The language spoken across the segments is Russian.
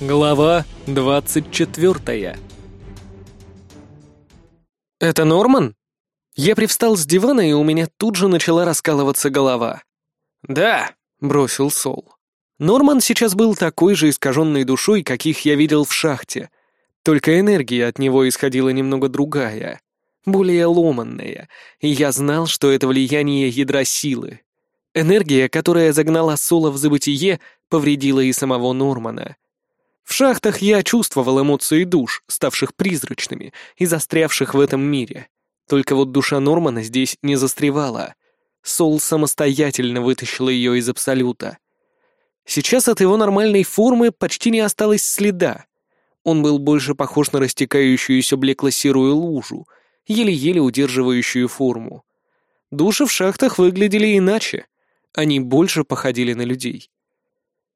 Глава 24 «Это Норман?» Я привстал с дивана, и у меня тут же начала раскалываться голова. «Да», — бросил Сол. Норман сейчас был такой же искаженной душой, каких я видел в шахте. Только энергия от него исходила немного другая, более ломанная, и я знал, что это влияние ядра силы. Энергия, которая загнала Сола в забытие, повредила и самого Нормана. В шахтах я чувствовал эмоции душ, ставших призрачными и застрявших в этом мире. Только вот душа Нормана здесь не застревала. Сол самостоятельно вытащил ее из Абсолюта. Сейчас от его нормальной формы почти не осталось следа. Он был больше похож на растекающуюся блекло-серую лужу, еле-еле удерживающую форму. Души в шахтах выглядели иначе. Они больше походили на людей.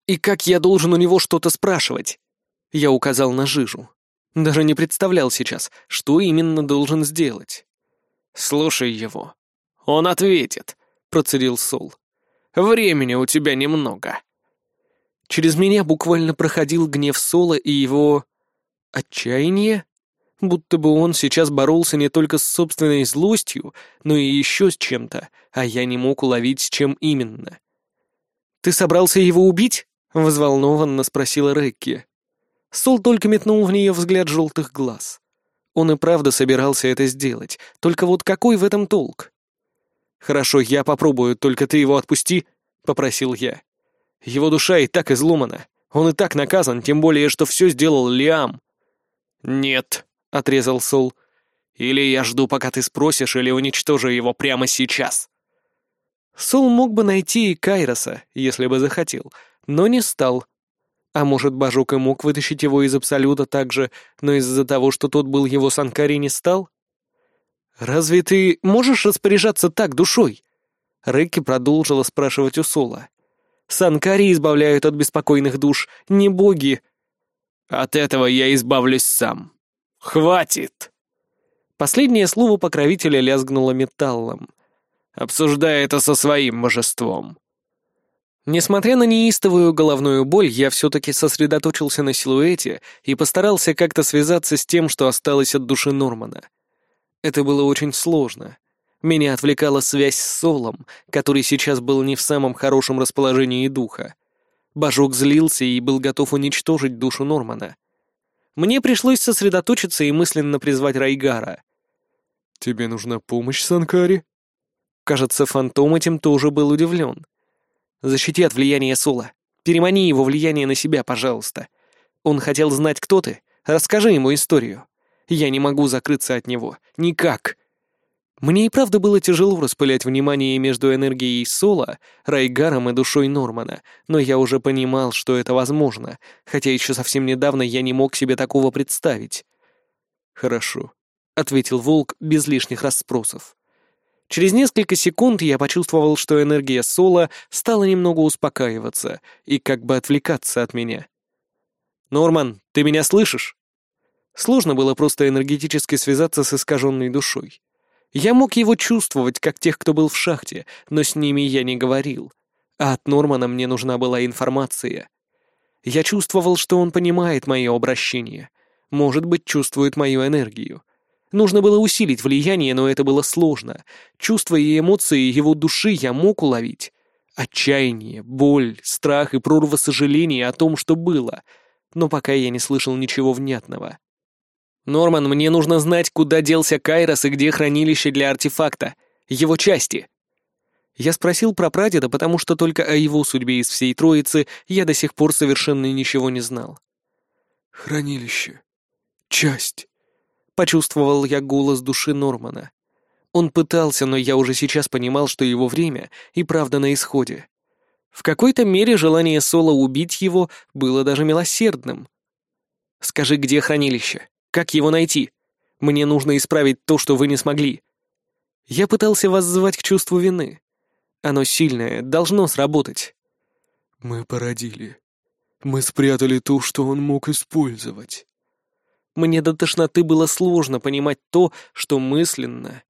«И как я должен у него что-то спрашивать?» Я указал на жижу. Даже не представлял сейчас, что именно должен сделать. «Слушай его. Он ответит», — процедил Сол. «Времени у тебя немного». Через меня буквально проходил гнев Сола и его... отчаяние? Будто бы он сейчас боролся не только с собственной злостью, но и еще с чем-то, а я не мог уловить, с чем именно. «Ты собрался его убить?» — взволнованно спросила Рекки. Сол только метнул в нее взгляд желтых глаз. Он и правда собирался это сделать, только вот какой в этом толк? «Хорошо, я попробую, только ты его отпусти», — попросил я. «Его душа и так изломана. Он и так наказан, тем более, что все сделал Лиам». «Нет», — отрезал Сол. «Или я жду, пока ты спросишь, или уничтожу его прямо сейчас». Сол мог бы найти и Кайроса, если бы захотел, но не стал. А может, Бажук и мог вытащить его из Абсолюта так же, но из-за того, что тот был его Санкари, не стал? «Разве ты можешь распоряжаться так душой?» Рэкки продолжила спрашивать у Сола. «Санкари избавляют от беспокойных душ, не боги». «От этого я избавлюсь сам. Хватит!» Последнее слово покровителя лязгнуло металлом. «Обсуждай это со своим божеством». Несмотря на неистовую головную боль, я все-таки сосредоточился на силуэте и постарался как-то связаться с тем, что осталось от души Нормана. Это было очень сложно. Меня отвлекала связь с Солом, который сейчас был не в самом хорошем расположении духа. Божок злился и был готов уничтожить душу Нормана. Мне пришлось сосредоточиться и мысленно призвать Райгара. «Тебе нужна помощь, Санкари?» Кажется, фантом этим тоже был удивлен. Защити от влияния Сула. Перемани его влияние на себя, пожалуйста. Он хотел знать, кто ты. Расскажи ему историю. Я не могу закрыться от него. Никак. Мне и правда было тяжело распылять внимание между энергией Сола, Райгаром и душой Нормана, но я уже понимал, что это возможно, хотя еще совсем недавно я не мог себе такого представить. «Хорошо», — ответил Волк без лишних расспросов. Через несколько секунд я почувствовал, что энергия Сола стала немного успокаиваться и как бы отвлекаться от меня. «Норман, ты меня слышишь?» Сложно было просто энергетически связаться с искаженной душой. Я мог его чувствовать, как тех, кто был в шахте, но с ними я не говорил. А от Нормана мне нужна была информация. Я чувствовал, что он понимает мое обращение. Может быть, чувствует мою энергию. Нужно было усилить влияние, но это было сложно. Чувства и эмоции его души я мог уловить. Отчаяние, боль, страх и прорва сожаления о том, что было. Но пока я не слышал ничего внятного. «Норман, мне нужно знать, куда делся Кайрос и где хранилище для артефакта. Его части». Я спросил про прадеда, потому что только о его судьбе из всей троицы я до сих пор совершенно ничего не знал. «Хранилище. Часть». Почувствовал я голос души Нормана. Он пытался, но я уже сейчас понимал, что его время и правда на исходе. В какой-то мере желание Соло убить его было даже милосердным. «Скажи, где хранилище? Как его найти? Мне нужно исправить то, что вы не смогли». Я пытался вас звать к чувству вины. Оно сильное, должно сработать. «Мы породили. Мы спрятали то, что он мог использовать». Мне до тошноты было сложно понимать то, что мысленно,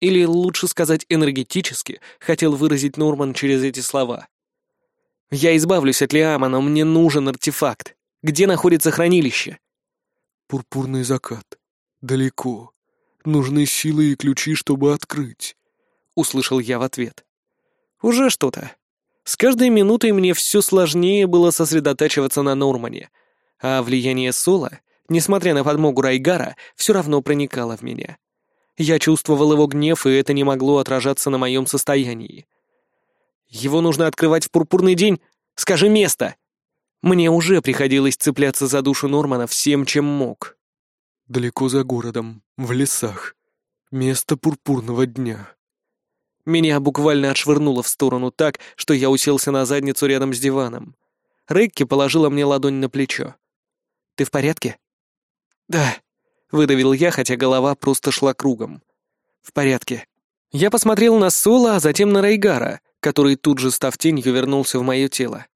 или лучше сказать энергетически, хотел выразить Норман через эти слова. «Я избавлюсь от Лиама, но мне нужен артефакт. Где находится хранилище?» «Пурпурный закат. Далеко. Нужны силы и ключи, чтобы открыть», — услышал я в ответ. «Уже что-то. С каждой минутой мне все сложнее было сосредотачиваться на Нормане, а влияние Сола, несмотря на подмогу Райгара, все равно проникало в меня. Я чувствовал его гнев, и это не могло отражаться на моем состоянии. Его нужно открывать в пурпурный день. Скажи место. Мне уже приходилось цепляться за душу Нормана всем, чем мог. Далеко за городом, в лесах. Место пурпурного дня. Меня буквально отшвырнуло в сторону так, что я уселся на задницу рядом с диваном. Рекки положила мне ладонь на плечо. «Ты в порядке?» «Да», — выдавил я, хотя голова просто шла кругом. «В порядке». Я посмотрел на Соло, а затем на Рейгара, который тут же, став тенью, вернулся в мое тело.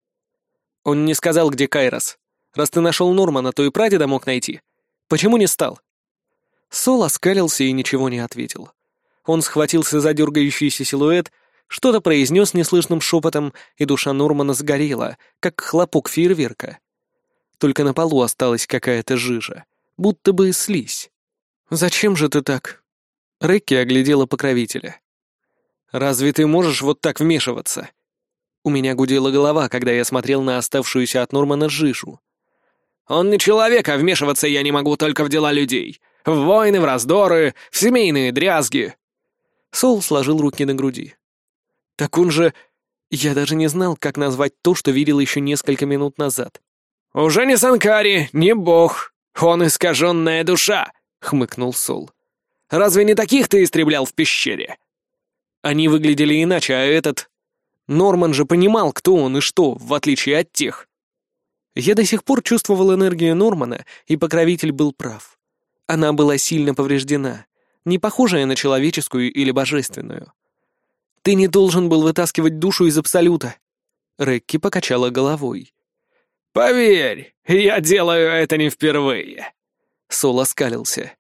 Он не сказал, где Кайрос. Раз ты нашел Нормана, то и прадеда мог найти. Почему не стал?» Сол оскалился и ничего не ответил. Он схватился за дергающийся силуэт, что-то произнес неслышным шепотом, и душа Нормана сгорела, как хлопок фейерверка. Только на полу осталась какая-то жижа, будто бы слизь. «Зачем же ты так?» Рекки оглядела покровителя. «Разве ты можешь вот так вмешиваться?» У меня гудела голова, когда я смотрел на оставшуюся от Нормана жижу. «Он не человек, а вмешиваться я не могу только в дела людей. В войны, в раздоры, в семейные дрязги». Сол сложил руки на груди. «Так он же...» Я даже не знал, как назвать то, что видел еще несколько минут назад. «Уже не Санкари, не бог. Он искаженная душа», — хмыкнул Сол. «Разве не таких ты истреблял в пещере?» Они выглядели иначе, а этот... Норман же понимал, кто он и что, в отличие от тех. Я до сих пор чувствовал энергию Нормана, и покровитель был прав. Она была сильно повреждена, не похожая на человеческую или божественную. «Ты не должен был вытаскивать душу из Абсолюта!» Рекки покачала головой. «Поверь, я делаю это не впервые!» Сол оскалился.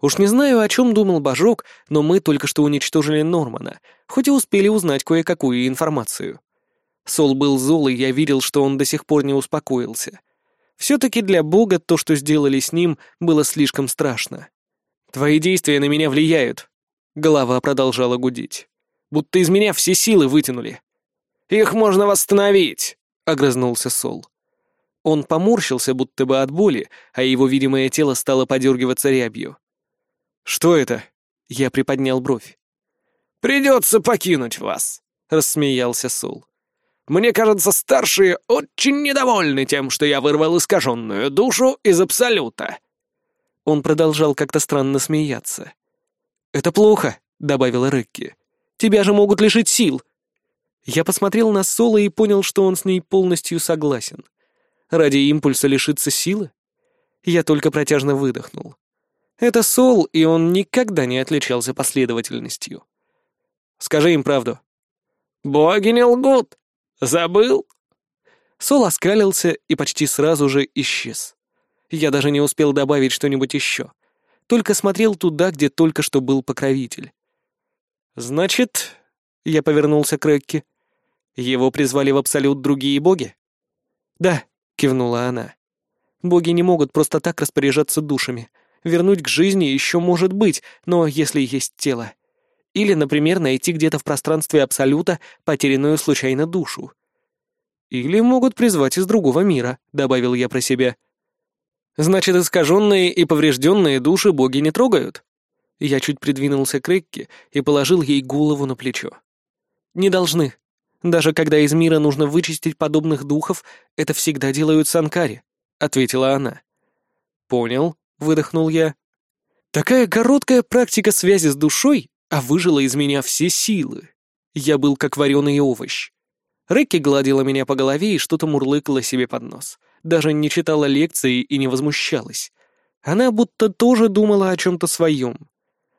Уж не знаю, о чем думал Божок, но мы только что уничтожили Нормана, хоть и успели узнать кое-какую информацию. Сол был зол, и я видел, что он до сих пор не успокоился. Все-таки для Бога то, что сделали с ним, было слишком страшно. «Твои действия на меня влияют», — голова продолжала гудеть. «Будто из меня все силы вытянули». «Их можно восстановить», — огрызнулся Сол. Он поморщился, будто бы от боли, а его видимое тело стало подергиваться рябью. «Что это?» — я приподнял бровь. «Придется покинуть вас», — рассмеялся Сул. «Мне кажется, старшие очень недовольны тем, что я вырвал искаженную душу из Абсолюта». Он продолжал как-то странно смеяться. «Это плохо», — добавила Рекки. «Тебя же могут лишить сил». Я посмотрел на Соло и понял, что он с ней полностью согласен. Ради импульса лишиться силы? Я только протяжно выдохнул. Это Сол, и он никогда не отличался последовательностью. Скажи им правду. «Боги не лгут! Забыл?» Сол оскалился и почти сразу же исчез. Я даже не успел добавить что-нибудь еще. Только смотрел туда, где только что был покровитель. «Значит...» — я повернулся к Рекки. «Его призвали в Абсолют другие боги?» «Да», — кивнула она. «Боги не могут просто так распоряжаться душами. Вернуть к жизни еще может быть, но если есть тело. Или, например, найти где-то в пространстве Абсолюта потерянную случайно душу. Или могут призвать из другого мира, добавил я про себя. Значит, искаженные и поврежденные души боги не трогают? Я чуть придвинулся к Рекке и положил ей голову на плечо. Не должны. Даже когда из мира нужно вычистить подобных духов, это всегда делают санкари, ответила она. Понял, — выдохнул я. Такая короткая практика связи с душой, а выжила из меня все силы. Я был как вареный овощ. Рекки гладила меня по голове и что-то мурлыкала себе под нос. Даже не читала лекции и не возмущалась. Она будто тоже думала о чем-то своем.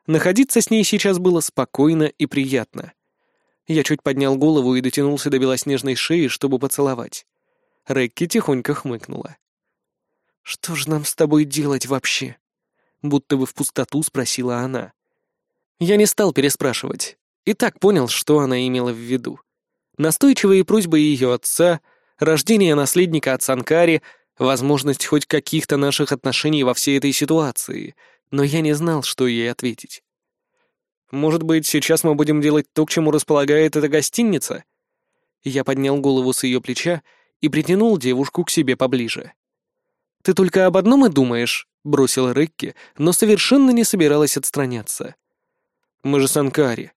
Находиться с ней сейчас было спокойно и приятно. Я чуть поднял голову и дотянулся до белоснежной шеи, чтобы поцеловать. Рекки тихонько хмыкнула. «Что же нам с тобой делать вообще?» Будто бы в пустоту спросила она. Я не стал переспрашивать. И так понял, что она имела в виду. Настойчивые просьбы ее отца, рождение наследника от Санкари возможность хоть каких-то наших отношений во всей этой ситуации, но я не знал, что ей ответить. «Может быть, сейчас мы будем делать то, к чему располагает эта гостиница?» Я поднял голову с ее плеча и притянул девушку к себе поближе. «Ты только об одном и думаешь», — бросила Рекки, но совершенно не собиралась отстраняться. «Мы же Санкари.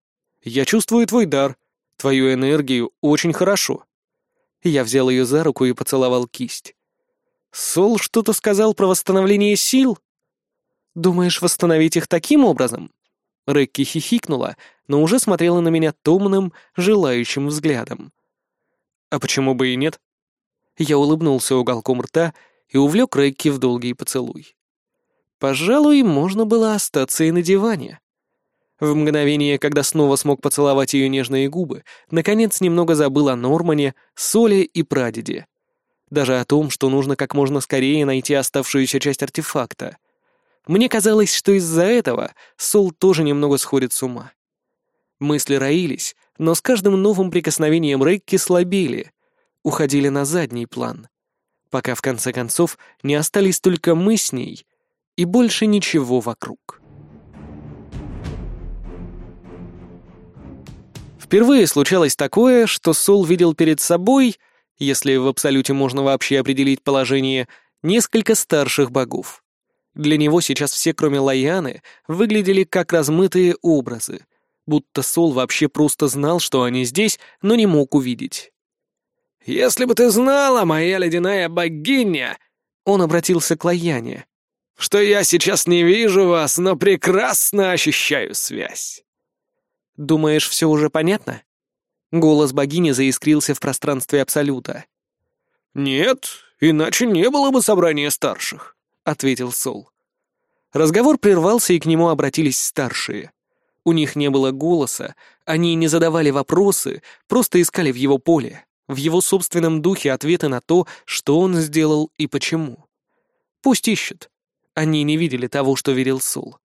Я чувствую твой дар, твою энергию очень хорошо». Я взял ее за руку и поцеловал кисть. «Сол что-то сказал про восстановление сил?» «Думаешь, восстановить их таким образом?» Рекки хихикнула, но уже смотрела на меня томным, желающим взглядом. «А почему бы и нет?» Я улыбнулся уголком рта и увлек Рекки в долгий поцелуй. Пожалуй, можно было остаться и на диване. В мгновение, когда снова смог поцеловать ее нежные губы, наконец немного забыл о Нормане, Соле и прадеде. Даже о том, что нужно как можно скорее найти оставшуюся часть артефакта. Мне казалось, что из-за этого Сол тоже немного сходит с ума. Мысли роились, но с каждым новым прикосновением Рейки слабели, уходили на задний план, пока в конце концов не остались только мы с ней и больше ничего вокруг. Впервые случалось такое, что Сол видел перед собой, если в Абсолюте можно вообще определить положение, несколько старших богов. Для него сейчас все, кроме Лаяны, выглядели как размытые образы, будто Сол вообще просто знал, что они здесь, но не мог увидеть. «Если бы ты знала, моя ледяная богиня!» Он обратился к Лаяне. «Что я сейчас не вижу вас, но прекрасно ощущаю связь». «Думаешь, все уже понятно?» Голос богини заискрился в пространстве Абсолюта. «Нет, иначе не было бы собрания старших», — ответил Сол. Разговор прервался, и к нему обратились старшие. У них не было голоса, они не задавали вопросы, просто искали в его поле, в его собственном духе ответы на то, что он сделал и почему. Пусть ищут. Они не видели того, что верил Сол.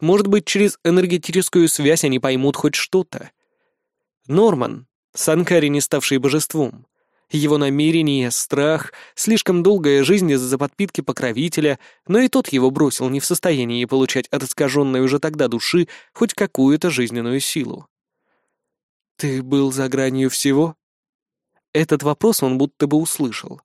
Может быть, через энергетическую связь они поймут хоть что-то. Норман, Санкари, не ставший божеством. Его намерения, страх, слишком долгая жизнь из-за подпитки покровителя, но и тот его бросил не в состоянии получать от искаженной уже тогда души хоть какую-то жизненную силу. «Ты был за гранью всего?» Этот вопрос он будто бы услышал.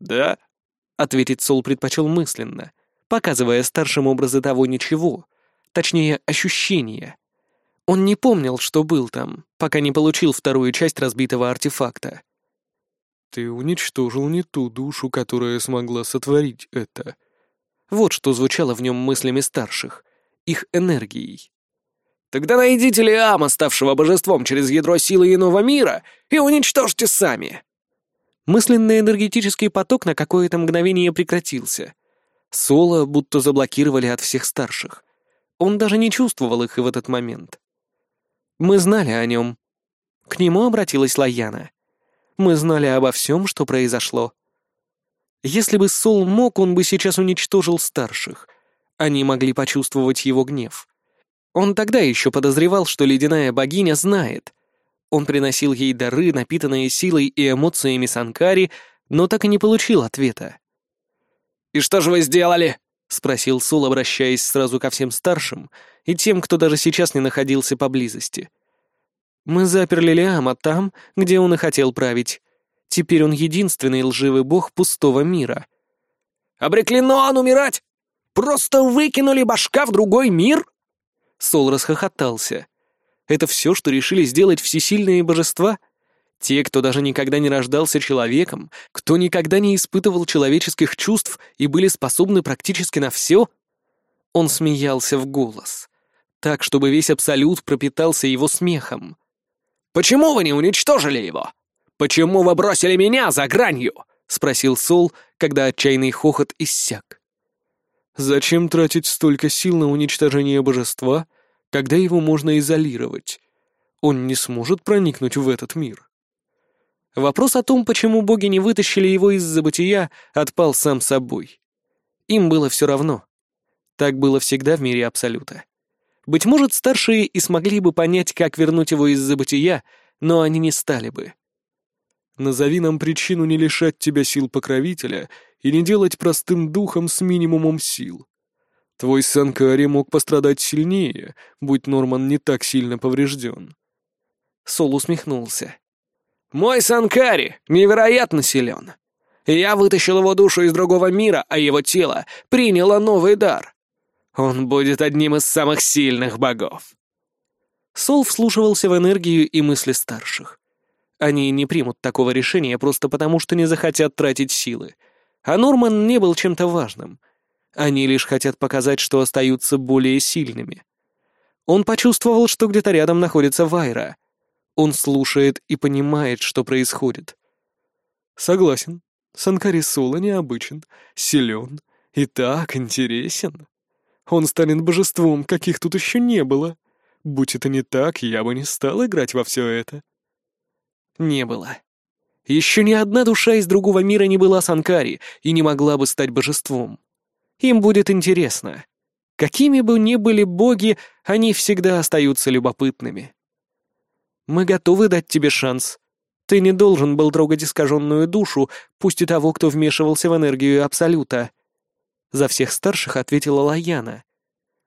«Да», — ответить Сол предпочел мысленно, показывая старшим образы того ничего, Точнее, ощущения. Он не помнил, что был там, пока не получил вторую часть разбитого артефакта. «Ты уничтожил не ту душу, которая смогла сотворить это». Вот что звучало в нем мыслями старших, их энергией. «Тогда найдите Лиама, ставшего божеством через ядро силы иного мира, и уничтожьте сами!» Мысленный энергетический поток на какое-то мгновение прекратился. Соло будто заблокировали от всех старших. Он даже не чувствовал их и в этот момент. Мы знали о нем. К нему обратилась Лаяна. Мы знали обо всем, что произошло. Если бы Сол мог, он бы сейчас уничтожил старших. Они могли почувствовать его гнев. Он тогда еще подозревал, что ледяная богиня знает. Он приносил ей дары, напитанные силой и эмоциями Санкари, но так и не получил ответа. «И что же вы сделали?» — спросил Сул, обращаясь сразу ко всем старшим и тем, кто даже сейчас не находился поблизости. «Мы заперли Лиама там, где он и хотел править. Теперь он единственный лживый бог пустого мира». «Обреклено он умирать! Просто выкинули башка в другой мир?» Сол расхохотался. «Это все, что решили сделать всесильные божества?» Те, кто даже никогда не рождался человеком, кто никогда не испытывал человеческих чувств и были способны практически на все? Он смеялся в голос. Так, чтобы весь Абсолют пропитался его смехом. «Почему вы не уничтожили его? Почему вы бросили меня за гранью?» — спросил Сол, когда отчаянный хохот иссяк. «Зачем тратить столько сил на уничтожение божества, когда его можно изолировать? Он не сможет проникнуть в этот мир». Вопрос о том, почему боги не вытащили его из забытия, отпал сам собой. Им было все равно. Так было всегда в мире Абсолюта. Быть может, старшие и смогли бы понять, как вернуть его из забытия, но они не стали бы. «Назови нам причину не лишать тебя сил покровителя и не делать простым духом с минимумом сил. Твой Санкари мог пострадать сильнее, будь Норман не так сильно поврежден. Сол усмехнулся. «Мой Санкари невероятно силен. Я вытащил его душу из другого мира, а его тело приняло новый дар. Он будет одним из самых сильных богов». Сол вслушивался в энергию и мысли старших. Они не примут такого решения просто потому, что не захотят тратить силы. А Норман не был чем-то важным. Они лишь хотят показать, что остаются более сильными. Он почувствовал, что где-то рядом находится Вайра. Он слушает и понимает, что происходит. Согласен. Санкари Сула необычен, силен и так интересен. Он станет божеством, каких тут еще не было. Будь это не так, я бы не стал играть во все это. Не было. Еще ни одна душа из другого мира не была Санкари и не могла бы стать божеством. Им будет интересно. Какими бы ни были боги, они всегда остаются любопытными. Мы готовы дать тебе шанс. Ты не должен был трогать искаженную душу, пусть и того, кто вмешивался в энергию Абсолюта. За всех старших ответила Лаяна.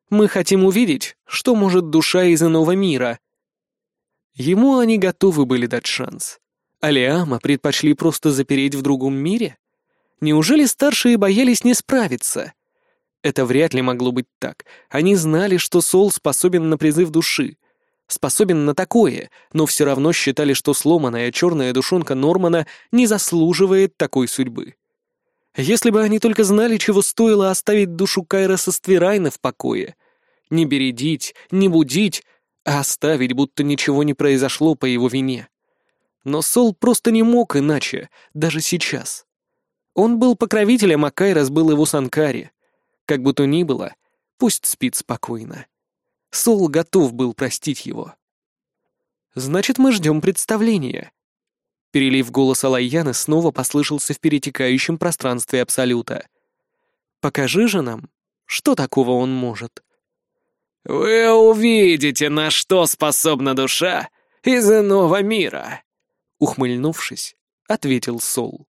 Мы хотим увидеть, что может душа из иного мира. Ему они готовы были дать шанс. Алиама предпочли просто запереть в другом мире? Неужели старшие боялись не справиться? Это вряд ли могло быть так. Они знали, что Сол способен на призыв души. Способен на такое, но все равно считали, что сломанная черная душонка Нормана не заслуживает такой судьбы. Если бы они только знали, чего стоило оставить душу Кайроса Ствирайна в покое. Не бередить, не будить, а оставить, будто ничего не произошло по его вине. Но Сол просто не мог иначе, даже сейчас. Он был покровителем, а Кайрос был его Санкари. Как бы то ни было, пусть спит спокойно. Сол готов был простить его. «Значит, мы ждем представления». Перелив голос Алайяны снова послышался в перетекающем пространстве Абсолюта. «Покажи же нам, что такого он может». «Вы увидите, на что способна душа из иного мира», — ухмыльнувшись, ответил Сол.